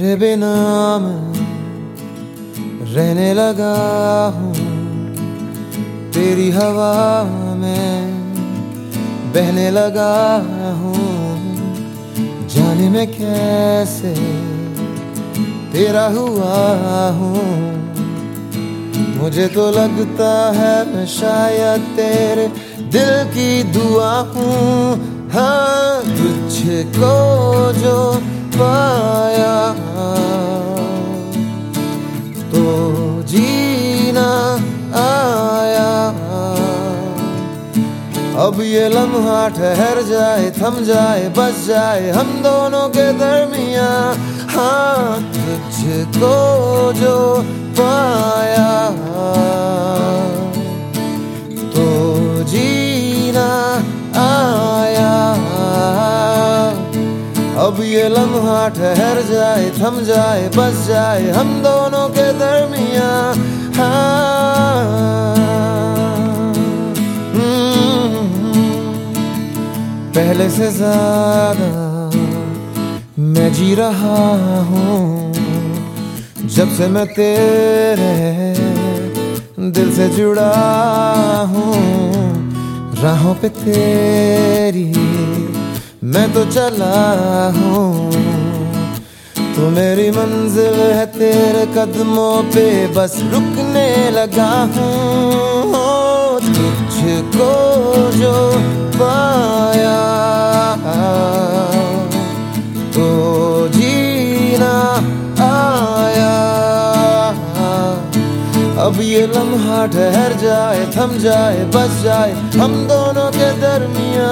बिना मैं रहने लगा हूँ। तेरी हवा में बहने लगा हूँ। जाने में कैसे तेरा हुआ हूँ। मुझे तो लगता है मैं शायद तेरे दिल की दुआ हूँ। हाँ तुझको जो पाया जीना आया। अब ये लम्हा ठहर जाए, थम जाए, बस जाए, हम दोनों के दरमिया हाँ तुझको जो पाया। अब ये लम्हा ठहर जाए, थम जाए, बस जाए, हम दोनों के दरमिया पहले से ज़्यादा मैं जी रहा हूँ, जब से मैं तेरे दिल से जुड़ा हूँ, राहों पे तेरी मैं तो चला हूँ। तू मेरी मंजिल है तेरे कदमों पे, बस रुकने लगा हूँ। तुझको जो पाया तो जीना आया। अब ये लम्हा ठहर जाए, थम जाए, बस जाए, हम दोनों के दरमिया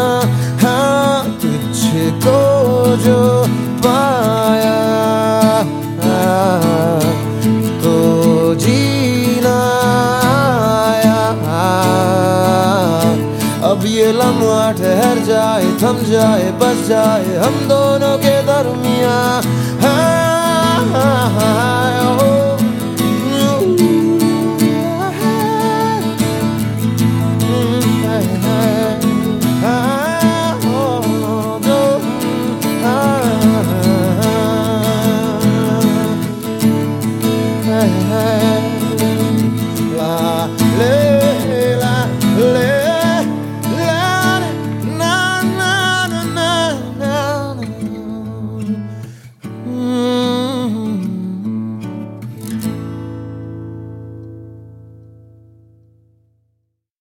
अब ये लम्हा ठहर जाए थम जाए बस जाए हम दोनों के दरमिया हाँ, हाँ, हाँ,